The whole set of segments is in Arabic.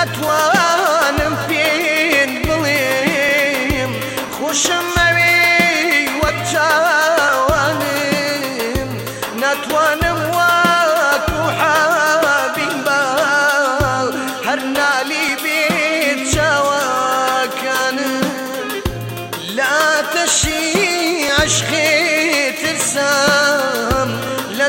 ناتوانم پێین بڵێم خوشم مەوی وەچوانم ناتوانم وەکو حابین بە هەر نالی بێت چاواکانم لا تەشی عشقێ ترسام لە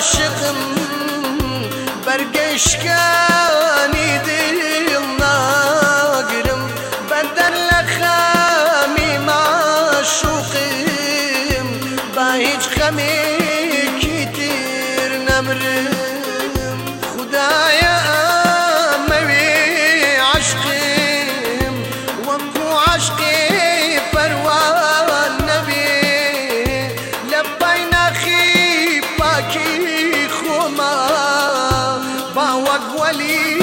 aşıkım Bergeşken idim nagirim. Ben derle hemim aşıkım Ben hiç hemim الأغولين